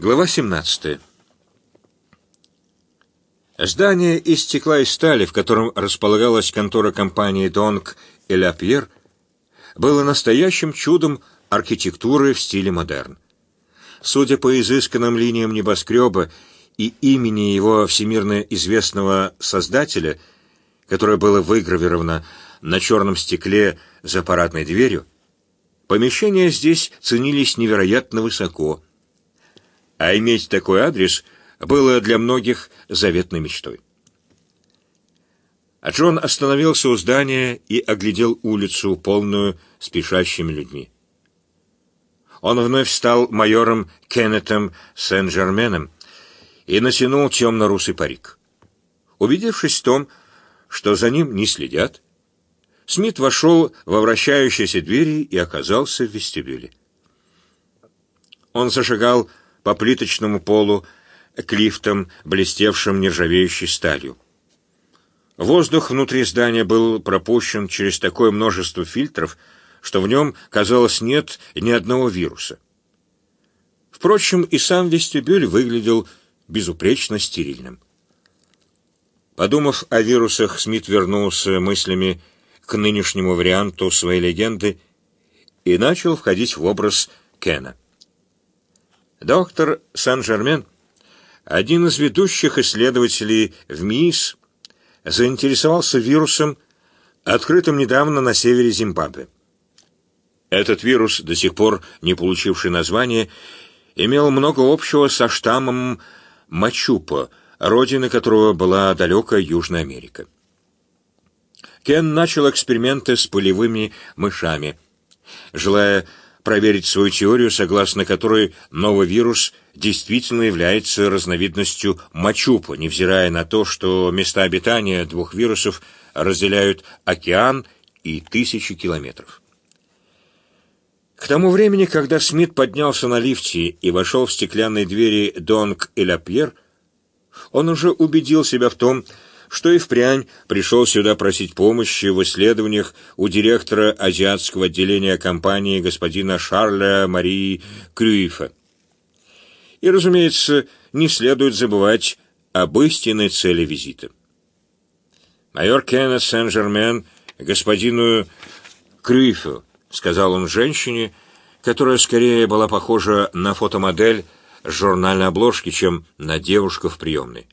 Глава 17. Здание из стекла и стали, в котором располагалась контора компании «Донг» и «Ля Пьер», было настоящим чудом архитектуры в стиле модерн. Судя по изысканным линиям небоскреба и имени его всемирно известного создателя, которое было выгравировано на черном стекле за парадной дверью, помещения здесь ценились невероятно высоко, а иметь такой адрес было для многих заветной мечтой. А Джон остановился у здания и оглядел улицу, полную спешащими людьми. Он вновь стал майором Кеннетом Сен-Жерменом и натянул темно-русый парик. Убедившись в том, что за ним не следят, Смит вошел во вращающиеся двери и оказался в вестибюле. Он зашагал по плиточному полу к блестевшим нержавеющей сталью. Воздух внутри здания был пропущен через такое множество фильтров, что в нем, казалось, нет ни одного вируса. Впрочем, и сам вестибюль выглядел безупречно стерильным. Подумав о вирусах, Смит вернулся мыслями к нынешнему варианту своей легенды и начал входить в образ Кена. Доктор Сан-Жермен, один из ведущих исследователей в МИИС, заинтересовался вирусом, открытым недавно на севере Зимбабве. Этот вирус, до сих пор не получивший название, имел много общего со штаммом Мачупа, родина которого была далекая Южная Америка. Кен начал эксперименты с полевыми мышами, желая проверить свою теорию, согласно которой новый вирус действительно является разновидностью мачупа, невзирая на то, что места обитания двух вирусов разделяют океан и тысячи километров. К тому времени, когда Смит поднялся на лифте и вошел в стеклянные двери Донг и Ля Пьер, он уже убедил себя в том, что и впрямь пришел сюда просить помощи в исследованиях у директора азиатского отделения компании господина Шарля Марии Крюйфа. И, разумеется, не следует забывать об истинной цели визита. «Майор Кеннет Сен-Жермен господину Крюйфу», — сказал он женщине, которая скорее была похожа на фотомодель с журнальной обложки, чем на девушку в приемной.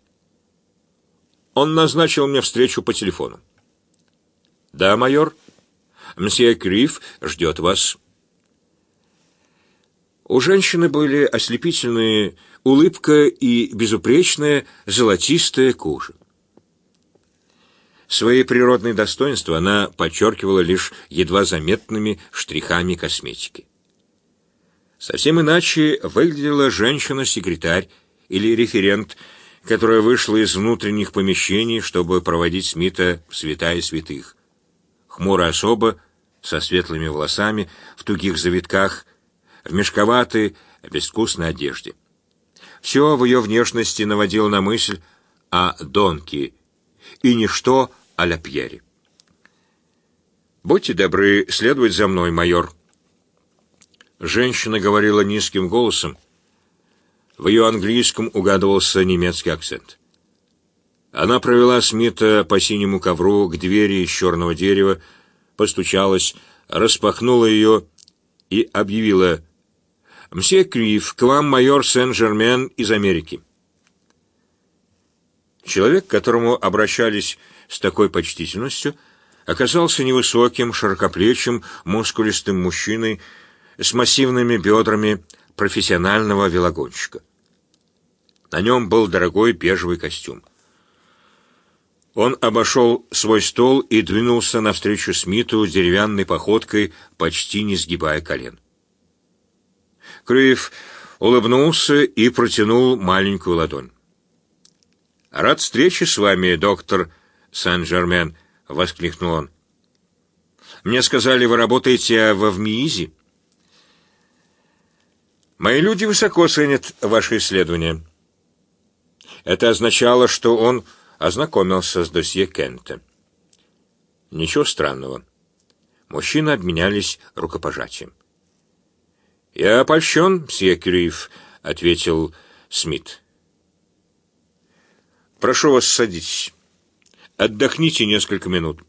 Он назначил мне встречу по телефону. «Да, майор. Мсье Криф ждет вас». У женщины были ослепительные улыбка и безупречная золотистая кожа. Свои природные достоинства она подчеркивала лишь едва заметными штрихами косметики. Совсем иначе выглядела женщина-секретарь или референт которая вышла из внутренних помещений, чтобы проводить Смита в святая святых. Хмурая особа, со светлыми волосами, в тугих завитках, в мешковатой, безвкусной одежде. Все в ее внешности наводило на мысль о Донке, и ничто о Ля Пьере. «Будьте добры следовать за мной, майор». Женщина говорила низким голосом, в ее английском угадывался немецкий акцент. Она провела Смита по синему ковру к двери из черного дерева, постучалась, распахнула ее и объявила «Мсье Крив, к вам майор Сен-Жермен из Америки». Человек, к которому обращались с такой почтительностью, оказался невысоким, широкоплечим, мускулистым мужчиной с массивными бедрами, профессионального велогонщика. На нем был дорогой бежевый костюм. Он обошел свой стол и двинулся навстречу Смиту деревянной походкой, почти не сгибая колен. Крюев улыбнулся и протянул маленькую ладонь. «Рад встрече с вами, доктор Сен-Жермен», — воскликнул он. «Мне сказали, вы работаете в ВМИИЗе?» Мои люди высоко ценят ваши исследования. Это означало, что он ознакомился с досье Кента. Ничего странного. Мужчины обменялись рукопожатием. «Я опольщен, мсье Кюриф, ответил Смит. «Прошу вас, садитесь. Отдохните несколько минут».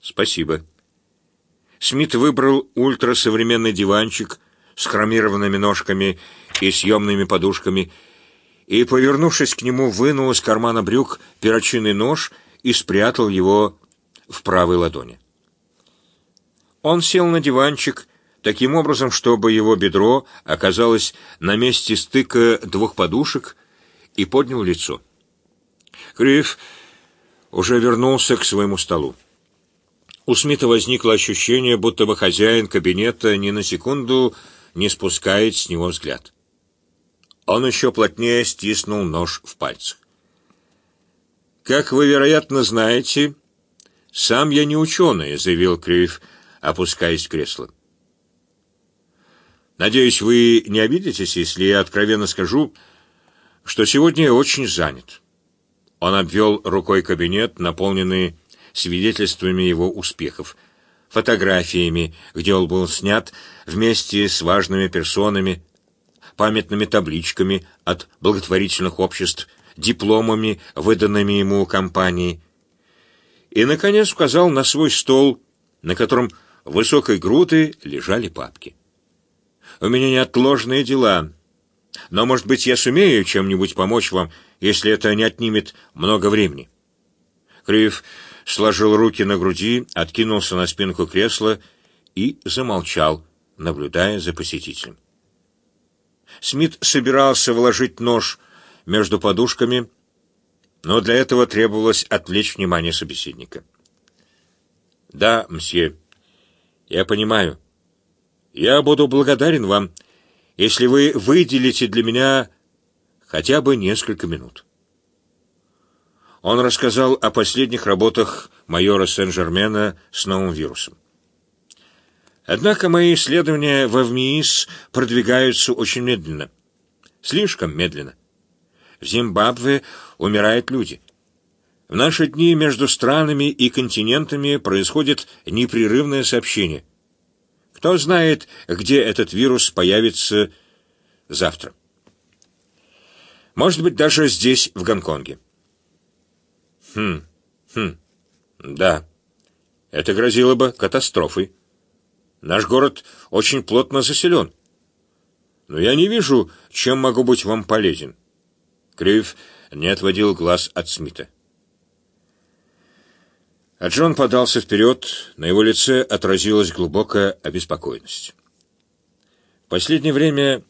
«Спасибо». Смит выбрал ультрасовременный диванчик с хромированными ножками и съемными подушками и, повернувшись к нему, вынул из кармана брюк перочинный нож и спрятал его в правой ладони. Он сел на диванчик таким образом, чтобы его бедро оказалось на месте стыка двух подушек и поднял лицо. Крив уже вернулся к своему столу. У Смита возникло ощущение, будто бы хозяин кабинета ни на секунду не спускает с него взгляд. Он еще плотнее стиснул нож в пальцах. «Как вы, вероятно, знаете, сам я не ученый», — заявил Крив, опускаясь в кресло. «Надеюсь, вы не обидитесь, если я откровенно скажу, что сегодня я очень занят». Он обвел рукой кабинет, наполненный свидетельствами его успехов, фотографиями, где он был снят вместе с важными персонами, памятными табличками от благотворительных обществ, дипломами, выданными ему компанией. И, наконец, указал на свой стол, на котором высокой груды лежали папки. «У меня неотложные дела, но, может быть, я сумею чем-нибудь помочь вам, если это не отнимет много времени». Крив сложил руки на груди, откинулся на спинку кресла и замолчал, наблюдая за посетителем. Смит собирался вложить нож между подушками, но для этого требовалось отвлечь внимание собеседника. «Да, мсье, я понимаю. Я буду благодарен вам, если вы выделите для меня хотя бы несколько минут». Он рассказал о последних работах майора Сен-Жермена с новым вирусом. Однако мои исследования в ВМИИС продвигаются очень медленно. Слишком медленно. В Зимбабве умирают люди. В наши дни между странами и континентами происходит непрерывное сообщение. Кто знает, где этот вирус появится завтра. Может быть, даже здесь, в Гонконге. Хм, хм, да. Это грозило бы катастрофой. Наш город очень плотно заселен. Но я не вижу, чем могу быть вам полезен. Крив не отводил глаз от Смита. А Джон подался вперед, на его лице отразилась глубокая обеспокоенность. В последнее время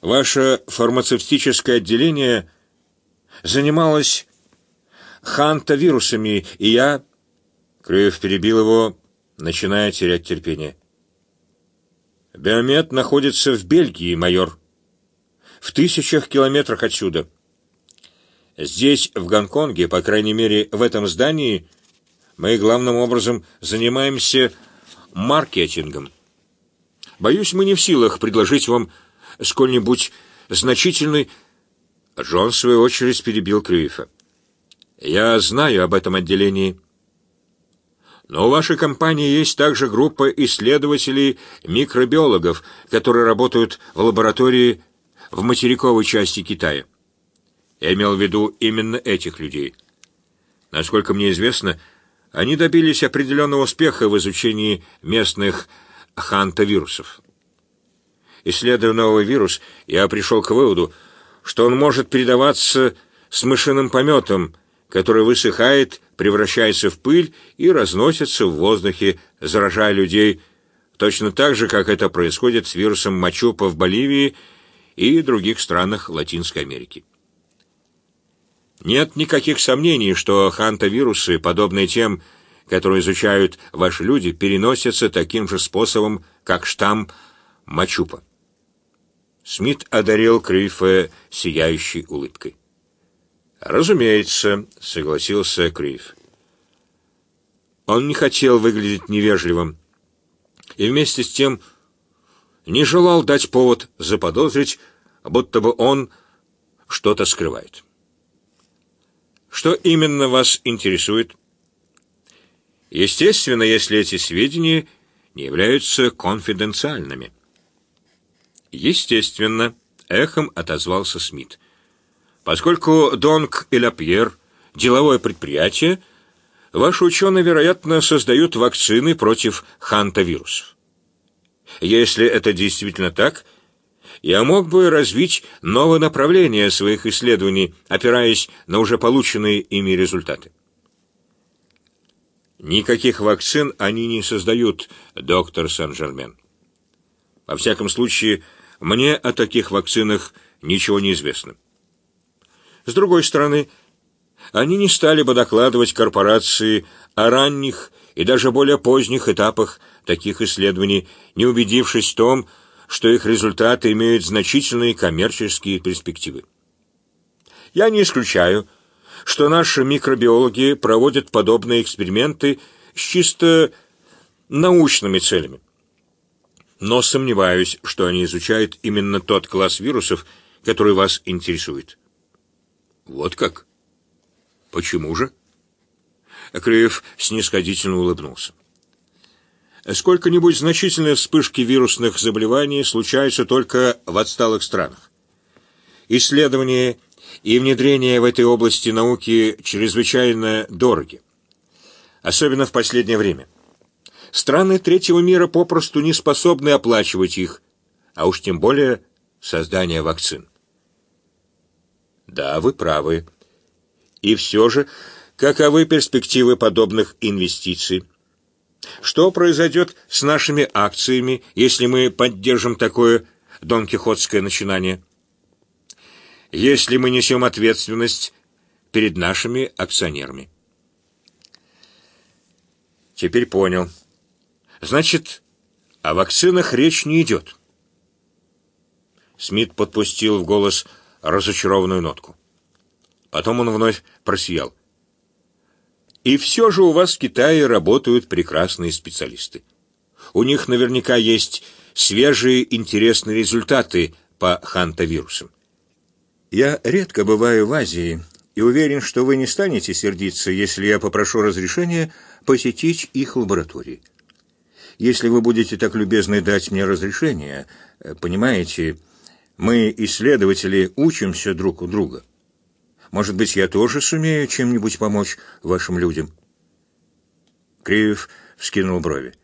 ваше фармацевтическое отделение занималось хантавирусами, и я... Крыев перебил его, начиная терять терпение. Биомед находится в Бельгии, майор. В тысячах километрах отсюда. Здесь, в Гонконге, по крайней мере, в этом здании, мы главным образом занимаемся маркетингом. Боюсь, мы не в силах предложить вам сколь-нибудь значительный... Джон, в свою очередь, перебил Крюифа. Я знаю об этом отделении. Но у вашей компании есть также группа исследователей-микробиологов, которые работают в лаборатории в материковой части Китая. Я имел в виду именно этих людей. Насколько мне известно, они добились определенного успеха в изучении местных хантавирусов. Исследуя новый вирус, я пришел к выводу, что он может передаваться с мышиным пометом, который высыхает, превращается в пыль и разносится в воздухе, заражая людей, точно так же, как это происходит с вирусом мачупа в Боливии и других странах Латинской Америки. Нет никаких сомнений, что хантавирусы, подобные тем, которые изучают ваши люди, переносятся таким же способом, как штамм мачупа. Смит одарил Крифа сияющей улыбкой. «Разумеется», — согласился Крив. Он не хотел выглядеть невежливым и вместе с тем не желал дать повод заподозрить, будто бы он что-то скрывает. Что именно вас интересует? Естественно, если эти сведения не являются конфиденциальными. Естественно, — эхом отозвался Смит. «Поскольку Донг и Лапьер — деловое предприятие, ваши ученые, вероятно, создают вакцины против хантавирусов. Если это действительно так, я мог бы развить новое направление своих исследований, опираясь на уже полученные ими результаты. Никаких вакцин они не создают, доктор Сен-Жермен. Во всяком случае, мне о таких вакцинах ничего не известно. С другой стороны, они не стали бы докладывать корпорации о ранних и даже более поздних этапах таких исследований, не убедившись в том, что их результаты имеют значительные коммерческие перспективы. Я не исключаю, что наши микробиологи проводят подобные эксперименты с чисто научными целями но сомневаюсь, что они изучают именно тот класс вирусов, который вас интересует. Вот как? Почему же? Крыев снисходительно улыбнулся. Сколько-нибудь значительные вспышки вирусных заболеваний случаются только в отсталых странах. Исследования и внедрение в этой области науки чрезвычайно дороги, особенно в последнее время. Страны третьего мира попросту не способны оплачивать их, а уж тем более создание вакцин. Да, вы правы. И все же, каковы перспективы подобных инвестиций? Что произойдет с нашими акциями, если мы поддержим такое донкихотское начинание? Если мы несем ответственность перед нашими акционерами. Теперь понял. Значит, о вакцинах речь не идет. Смит подпустил в голос разочарованную нотку. Потом он вновь просиял. И все же у вас в Китае работают прекрасные специалисты. У них наверняка есть свежие интересные результаты по хантавирусам. Я редко бываю в Азии и уверен, что вы не станете сердиться, если я попрошу разрешения посетить их лаборатории. Если вы будете так любезны дать мне разрешение, э, понимаете, мы, исследователи, учимся друг у друга. Может быть, я тоже сумею чем-нибудь помочь вашим людям?» Кривев вскинул брови.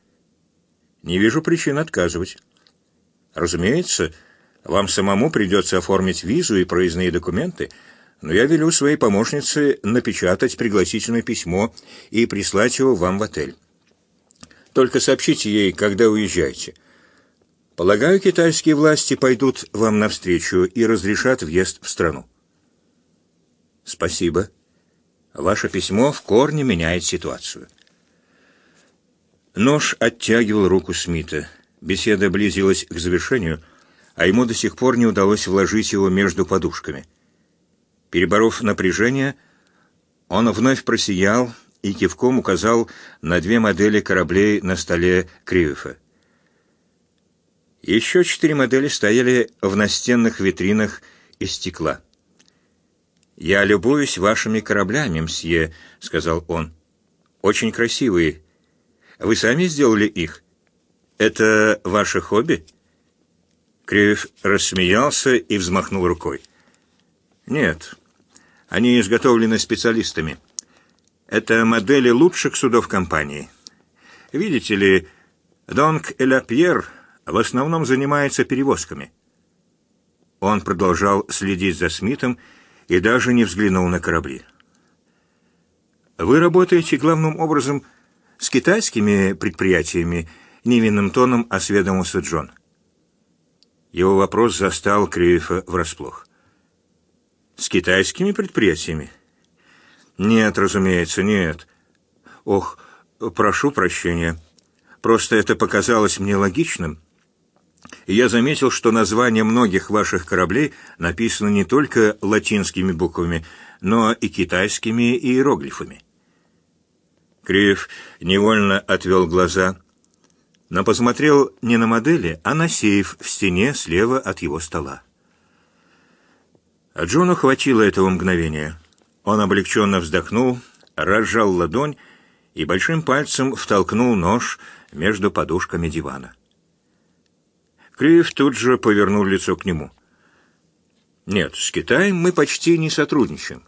«Не вижу причин отказывать. Разумеется, вам самому придется оформить визу и проездные документы, но я велю своей помощнице напечатать пригласительное письмо и прислать его вам в отель. Только сообщите ей, когда уезжаете. Полагаю, китайские власти пойдут вам навстречу и разрешат въезд в страну. Спасибо. Ваше письмо в корне меняет ситуацию. Нож оттягивал руку Смита. Беседа близилась к завершению, а ему до сих пор не удалось вложить его между подушками. Переборов напряжение, он вновь просиял и кивком указал на две модели кораблей на столе Кривифа. Еще четыре модели стояли в настенных витринах из стекла. «Я любуюсь вашими кораблями, мсье», — сказал он. «Очень красивые. Вы сами сделали их? Это ваше хобби?» Кривев рассмеялся и взмахнул рукой. «Нет, они изготовлены специалистами». Это модели лучших судов компании. Видите ли, Донг Эля Пьер в основном занимается перевозками. Он продолжал следить за Смитом и даже не взглянул на корабли. «Вы работаете главным образом с китайскими предприятиями?» — невинным тоном осведомился Джон. Его вопрос застал Криефа врасплох. «С китайскими предприятиями?» Нет, разумеется, нет. Ох, прошу прощения. Просто это показалось мне логичным. Я заметил, что названия многих ваших кораблей написаны не только латинскими буквами, но и китайскими иероглифами. Криев невольно отвел глаза, но посмотрел не на модели, а на сейф в стене слева от его стола. А Джону хватило этого мгновения. Он облегченно вздохнул, разжал ладонь и большим пальцем втолкнул нож между подушками дивана. Крив тут же повернул лицо к нему. Нет, с Китаем мы почти не сотрудничаем.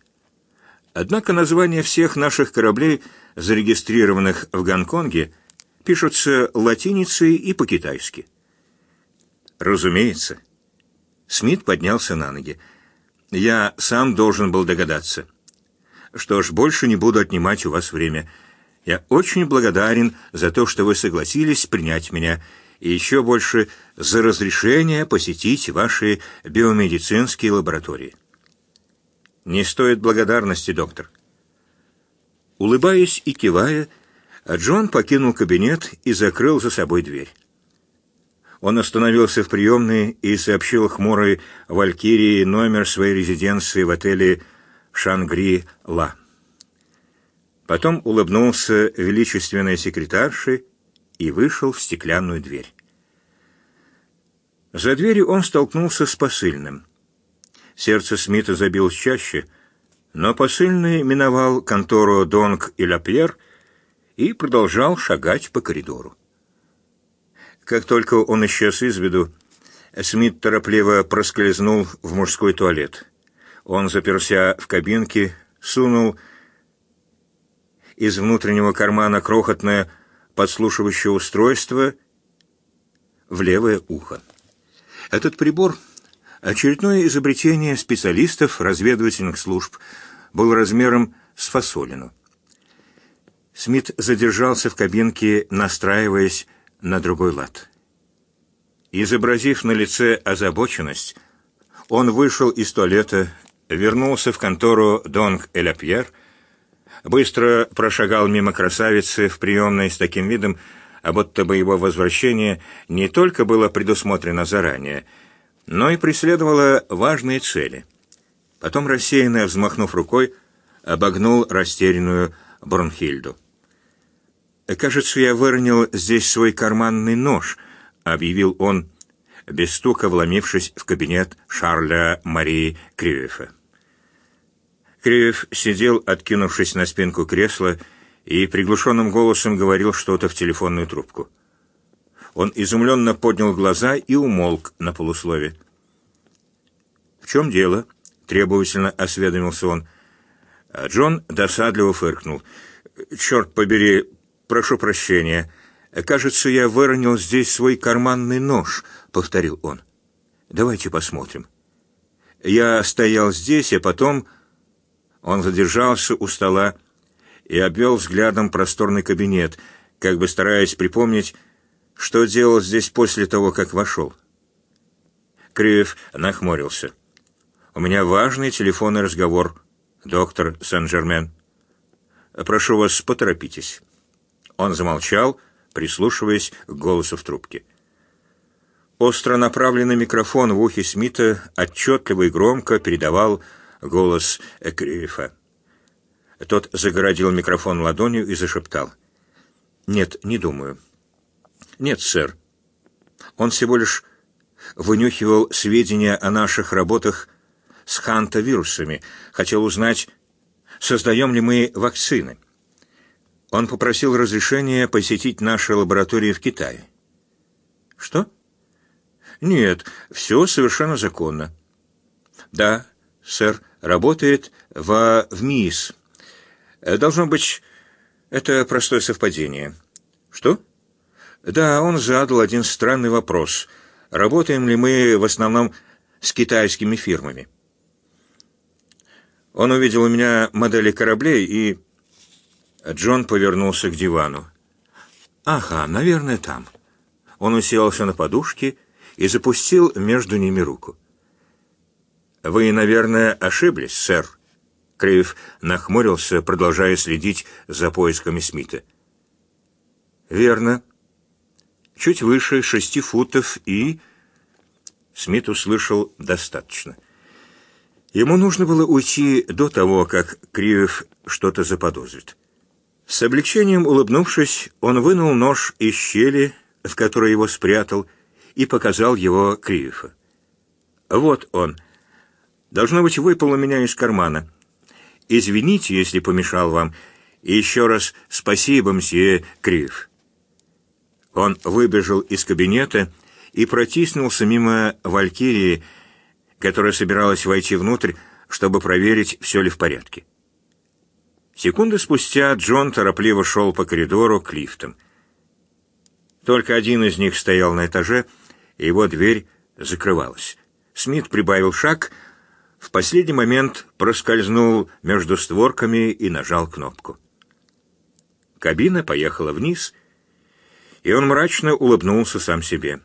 Однако названия всех наших кораблей, зарегистрированных в Гонконге, пишутся латиницей и по-китайски. Разумеется. Смит поднялся на ноги. Я сам должен был догадаться. Что ж, больше не буду отнимать у вас время. Я очень благодарен за то, что вы согласились принять меня, и еще больше за разрешение посетить ваши биомедицинские лаборатории. Не стоит благодарности, доктор. Улыбаясь и кивая, Джон покинул кабинет и закрыл за собой дверь. Он остановился в приемной и сообщил хмурой Валькирии номер своей резиденции в отеле «Шангри-Ла». Потом улыбнулся величественной секретарше и вышел в стеклянную дверь. За дверью он столкнулся с посыльным. Сердце Смита забилось чаще, но посыльный миновал контору Донг и Лапьер и продолжал шагать по коридору. Как только он исчез из виду, Смит торопливо проскользнул в мужской туалет. Он заперся в кабинке, сунул из внутреннего кармана крохотное подслушивающее устройство в левое ухо. Этот прибор — очередное изобретение специалистов разведывательных служб, был размером с фасолину. Смит задержался в кабинке, настраиваясь на другой лад. Изобразив на лице озабоченность, он вышел из туалета, вернулся в контору Донг Элапьер, быстро прошагал мимо красавицы в приемной с таким видом, а будто бы его возвращение не только было предусмотрено заранее, но и преследовало важные цели. Потом, рассеянно взмахнув рукой, обогнул растерянную Бронхильду. «Кажется, я выронил здесь свой карманный нож», — объявил он, без стука вломившись в кабинет Шарля Марии Кривефа. Кривев сидел, откинувшись на спинку кресла, и приглушенным голосом говорил что-то в телефонную трубку. Он изумленно поднял глаза и умолк на полуслове. «В чем дело?» — требовательно осведомился он. А Джон досадливо фыркнул. «Черт побери, прошу прощения. Кажется, я выронил здесь свой карманный нож», — повторил он. «Давайте посмотрим». Я стоял здесь, а потом... Он задержался у стола и обвел взглядом просторный кабинет, как бы стараясь припомнить, что делал здесь после того, как вошел. Криев нахмурился. «У меня важный телефонный разговор, доктор Сен-Жермен. Прошу вас, поторопитесь». Он замолчал, прислушиваясь к голосу в трубке. Остро направленный микрофон в ухе Смита отчетливо и громко передавал голос Экрифа. Тот загородил микрофон ладонью и зашептал. «Нет, не думаю». «Нет, сэр. Он всего лишь вынюхивал сведения о наших работах с ханта-вирусами, хотел узнать, создаем ли мы вакцины. Он попросил разрешения посетить наши лаборатории в Китае. Что? Нет, все совершенно законно. Да, сэр, работает в, в МИС. Должно быть, это простое совпадение. Что? Да, он задал один странный вопрос. Работаем ли мы в основном с китайскими фирмами? Он увидел у меня модели кораблей и Джон повернулся к дивану. «Ага, наверное, там». Он уселся на подушке и запустил между ними руку. «Вы, наверное, ошиблись, сэр». Крейв нахмурился, продолжая следить за поисками Смита. «Верно. Чуть выше шести футов и...» Смит услышал достаточно. Ему нужно было уйти до того, как Кривев что-то заподозрит. С облегчением улыбнувшись, он вынул нож из щели, в которой его спрятал, и показал его Криефа. «Вот он. Должно быть, выпал у меня из кармана. Извините, если помешал вам, и еще раз спасибо, мсье Криеф». Он выбежал из кабинета и протиснулся мимо Валькирии, которая собиралась войти внутрь, чтобы проверить, все ли в порядке. Секунды спустя Джон торопливо шел по коридору к лифтам. Только один из них стоял на этаже, и его дверь закрывалась. Смит прибавил шаг, в последний момент проскользнул между створками и нажал кнопку. Кабина поехала вниз, и он мрачно улыбнулся сам себе.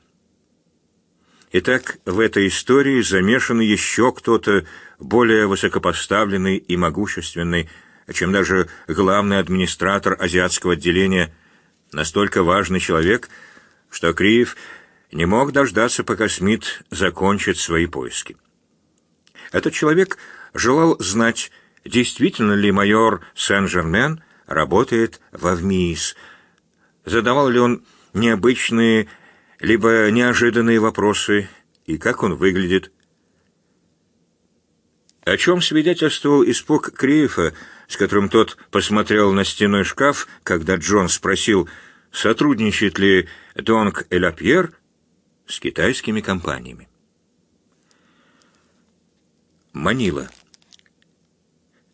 Итак, в этой истории замешан еще кто-то более высокопоставленный и могущественный, чем даже главный администратор азиатского отделения, настолько важный человек, что Криев не мог дождаться, пока Смит закончит свои поиски. Этот человек желал знать, действительно ли майор Сен-Жермен работает во ВМИС, задавал ли он необычные либо неожиданные вопросы и как он выглядит. О чем свидетельствовал испуг Криефа, с которым тот посмотрел на стеной шкаф, когда Джон спросил, сотрудничает ли Донг Элапьер с китайскими компаниями. Манила.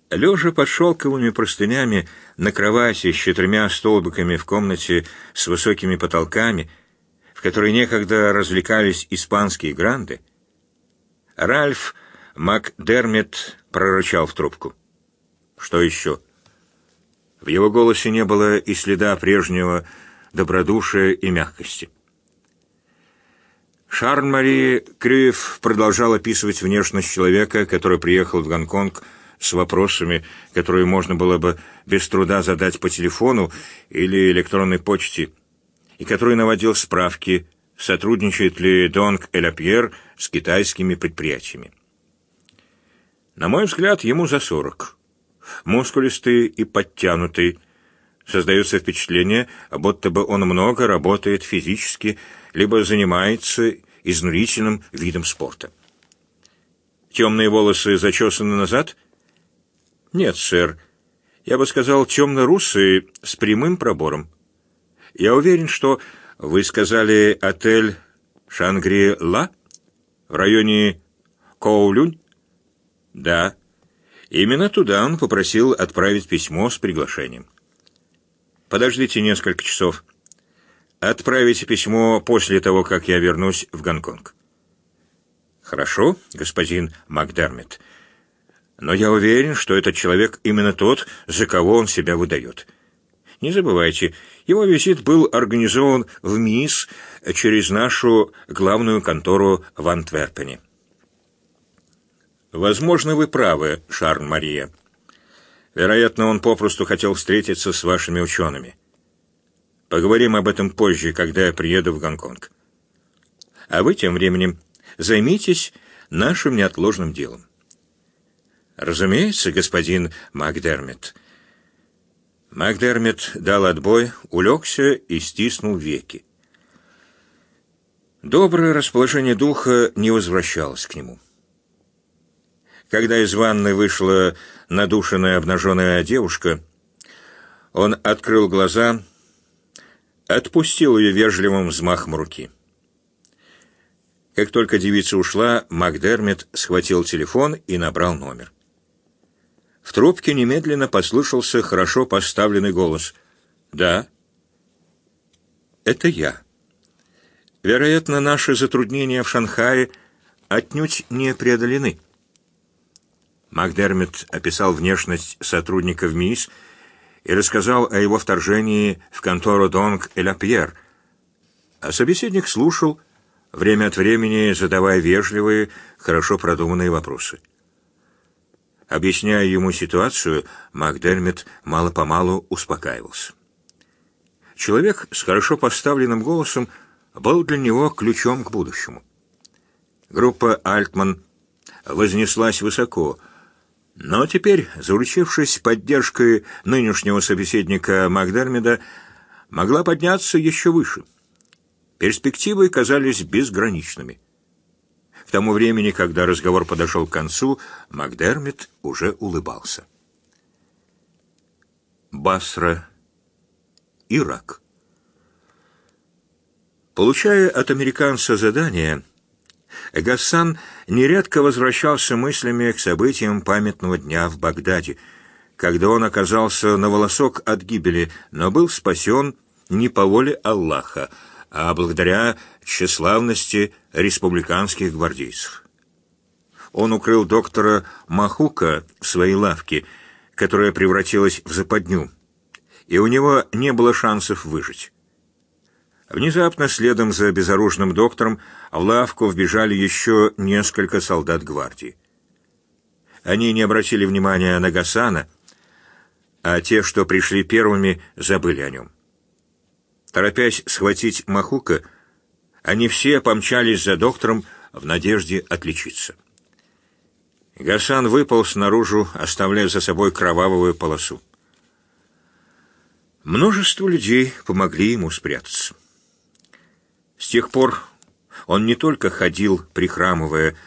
Лежа под шелковыми простынями на кровати с четырьмя столбиками в комнате с высокими потолками, в которой некогда развлекались испанские гранды, Ральф Макдермит прорычал в трубку. Что еще? В его голосе не было и следа прежнего добродушия и мягкости. Шарн-Мари Крюев продолжал описывать внешность человека, который приехал в Гонконг с вопросами, которые можно было бы без труда задать по телефону или электронной почте, и который наводил справки, сотрудничает ли Донг Элапьер с китайскими предприятиями. На мой взгляд, ему за сорок мускулистый и подтянутый. Создается впечатление, будто бы он много работает физически, либо занимается изнурительным видом спорта. Темные волосы зачесаны назад? Нет, сэр. Я бы сказал, темно-русые с прямым пробором. Я уверен, что вы сказали отель Шангри-Ла в районе Коулюнь? Да. Именно туда он попросил отправить письмо с приглашением. Подождите несколько часов. Отправите письмо после того, как я вернусь в Гонконг. Хорошо, господин Макдермит. Но я уверен, что этот человек именно тот, за кого он себя выдает. Не забывайте, его визит был организован в МИС через нашу главную контору в Антверпене. Возможно, вы правы, Шарн Мария. Вероятно, он попросту хотел встретиться с вашими учеными. Поговорим об этом позже, когда я приеду в Гонконг. А вы тем временем займитесь нашим неотложным делом. Разумеется, господин Макдермит. Макдермит дал отбой, улегся и стиснул веки. Доброе расположение духа не возвращалось к нему. Когда из ванной вышла надушенная обнаженная девушка, он открыл глаза, отпустил ее вежливым взмахом руки. Как только девица ушла, Макдермит схватил телефон и набрал номер. В трубке немедленно послышался хорошо поставленный голос. «Да». «Это я». Вероятно, наши затруднения в Шанхае отнюдь не преодолены. Макдермит описал внешность сотрудников МИС и рассказал о его вторжении в контору Донг и Ла Пьер. А собеседник слушал, время от времени задавая вежливые, хорошо продуманные вопросы. Объясняя ему ситуацию, Макдермит мало-помалу успокаивался. Человек с хорошо поставленным голосом был для него ключом к будущему. Группа «Альтман» вознеслась высоко — но теперь, заручившись поддержкой нынешнего собеседника Макдермида, могла подняться еще выше. Перспективы казались безграничными. К тому времени, когда разговор подошел к концу, Макдермид уже улыбался. Басра, Ирак. Получая от американца задание, Гассан нередко возвращался мыслями к событиям памятного дня в Багдаде, когда он оказался на волосок от гибели, но был спасен не по воле Аллаха, а благодаря тщеславности республиканских гвардейцев. Он укрыл доктора Махука в своей лавке, которая превратилась в западню, и у него не было шансов выжить. Внезапно, следом за безоружным доктором, в лавку вбежали еще несколько солдат гвардии. Они не обратили внимания на Гасана, а те, что пришли первыми, забыли о нем. Торопясь схватить Махука, они все помчались за доктором в надежде отличиться. Гасан выпал снаружи, оставляя за собой кровавую полосу. Множество людей помогли ему спрятаться. С тех пор он не только ходил, прихрамывая,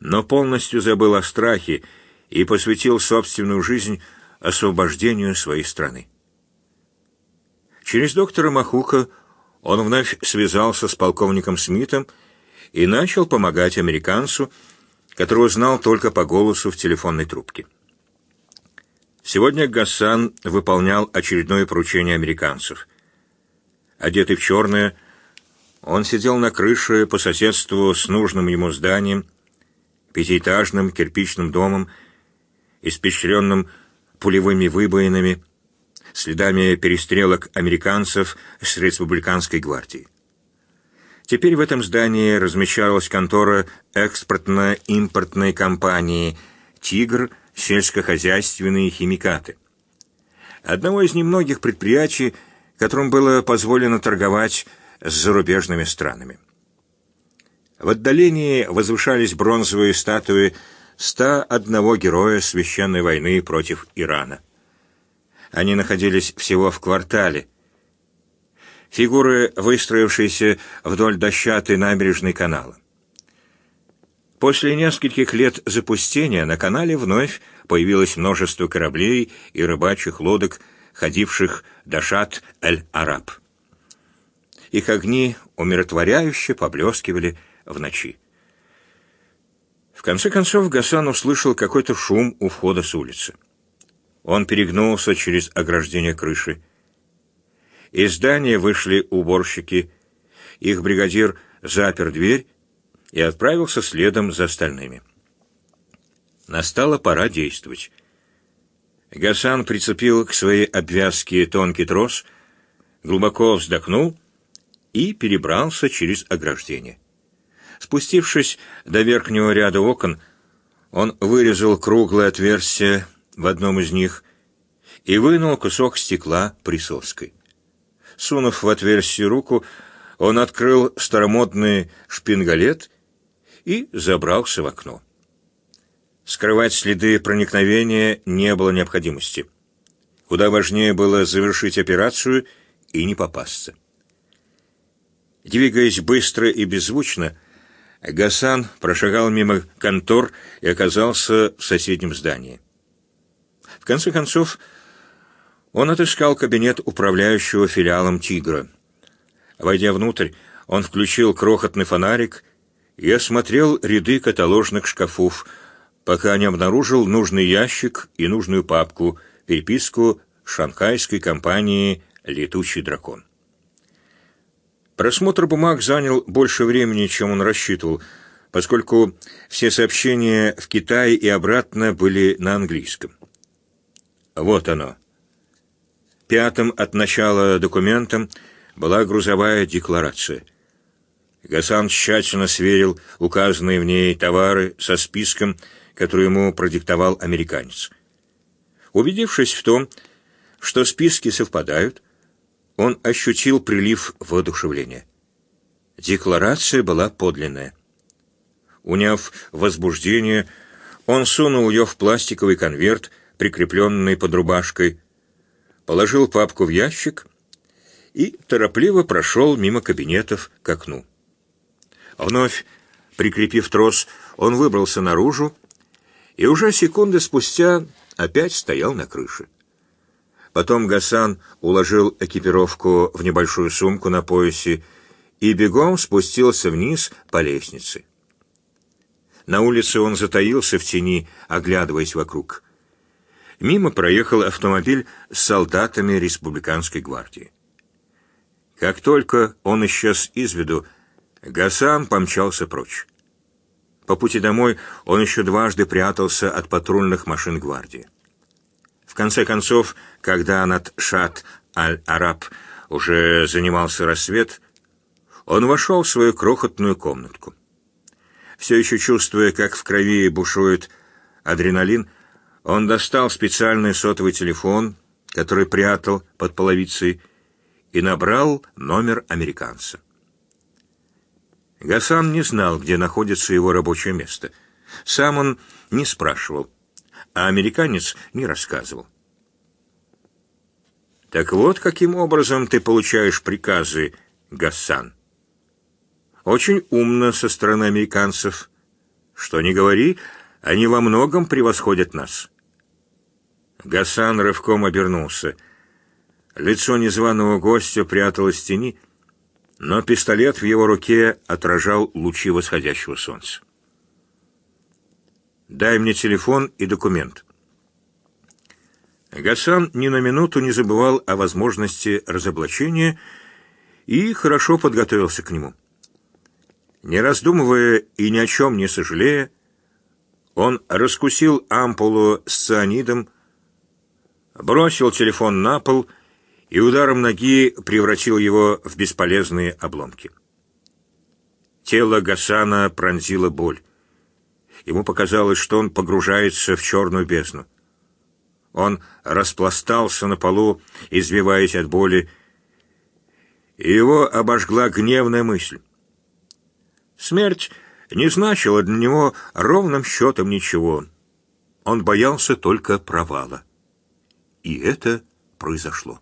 но полностью забыл о страхе и посвятил собственную жизнь освобождению своей страны. Через доктора Махука он вновь связался с полковником Смитом и начал помогать американцу, которого знал только по голосу в телефонной трубке. Сегодня Гассан выполнял очередное поручение американцев. Одетый в черное, он сидел на крыше по соседству с нужным ему зданием, пятиэтажным кирпичным домом, испещренным пулевыми выбоинами, следами перестрелок американцев с республиканской гвардией. Теперь в этом здании размещалась контора экспортно-импортной компании «Тигр. Сельскохозяйственные химикаты». Одного из немногих предприятий, которым было позволено торговать с зарубежными странами. В отдалении возвышались бронзовые статуи 101 героя священной войны против Ирана. Они находились всего в квартале. Фигуры, выстроившиеся вдоль дощатой набережной канала. После нескольких лет запустения на канале вновь появилось множество кораблей и рыбачьих лодок, ходивших до Шат-эль-Араб. Их огни умиротворяюще поблескивали в ночи. В конце концов Гасан услышал какой-то шум у входа с улицы. Он перегнулся через ограждение крыши. Из здания вышли уборщики. Их бригадир запер дверь и отправился следом за остальными. Настала пора действовать. Гасан прицепил к своей обвязке тонкий трос, глубоко вздохнул и перебрался через ограждение. Спустившись до верхнего ряда окон, он вырезал круглое отверстие в одном из них и вынул кусок стекла присоской. Сунув в отверстие руку, он открыл старомодный шпингалет и забрался в окно. Скрывать следы проникновения не было необходимости. Куда важнее было завершить операцию и не попасться. Двигаясь быстро и беззвучно, Гасан прошагал мимо контор и оказался в соседнем здании. В конце концов, он отыскал кабинет управляющего филиалом «Тигра». Войдя внутрь, он включил крохотный фонарик и осмотрел ряды каталожных шкафов, пока не обнаружил нужный ящик и нужную папку, переписку шанхайской компании «Летучий дракон». Просмотр бумаг занял больше времени, чем он рассчитывал, поскольку все сообщения в Китае и обратно были на английском. Вот оно. Пятым от начала документом была грузовая декларация. Гасан тщательно сверил указанные в ней товары со списком, который ему продиктовал американец. Убедившись в том, что списки совпадают, он ощутил прилив воодушевления. Декларация была подлинная. Уняв возбуждение, он сунул ее в пластиковый конверт, прикрепленный под рубашкой, положил папку в ящик и торопливо прошел мимо кабинетов к окну. Вновь, прикрепив трос, он выбрался наружу и уже секунды спустя опять стоял на крыше. Потом Гасан уложил экипировку в небольшую сумку на поясе и бегом спустился вниз по лестнице. На улице он затаился в тени, оглядываясь вокруг. Мимо проехал автомобиль с солдатами республиканской гвардии. Как только он исчез из виду, Гасан помчался прочь. По пути домой он еще дважды прятался от патрульных машин гвардии. Конце концов, когда над Шат-Аль-Араб уже занимался рассвет, он вошел в свою крохотную комнатку. Все еще чувствуя, как в крови бушует адреналин, он достал специальный сотовый телефон, который прятал под половицей, и набрал номер американца. Гасан не знал, где находится его рабочее место. Сам он не спрашивал, а американец не рассказывал. «Так вот, каким образом ты получаешь приказы, Гасан?» Очень умно со стороны американцев. Что ни говори, они во многом превосходят нас. Гасан рывком обернулся. Лицо незваного гостя пряталось в тени, но пистолет в его руке отражал лучи восходящего солнца. «Дай мне телефон и документ». Гасан ни на минуту не забывал о возможности разоблачения и хорошо подготовился к нему. Не раздумывая и ни о чем не сожалея, он раскусил ампулу с цианидом, бросил телефон на пол и ударом ноги превратил его в бесполезные обломки. Тело Гасана пронзило боль. Ему показалось, что он погружается в черную бездну. Он распластался на полу, извиваясь от боли, и его обожгла гневная мысль. Смерть не значила для него ровным счетом ничего. Он боялся только провала. И это произошло.